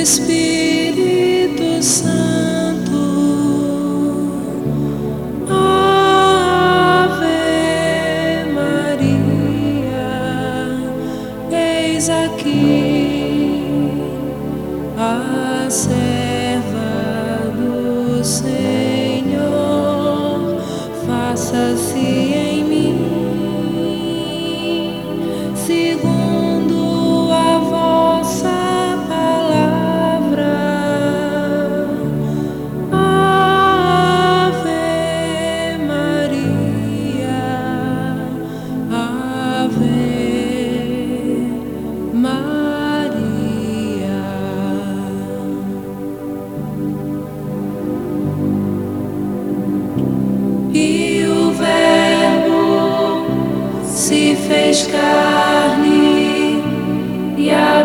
Espírito Santo. Se fez carne e a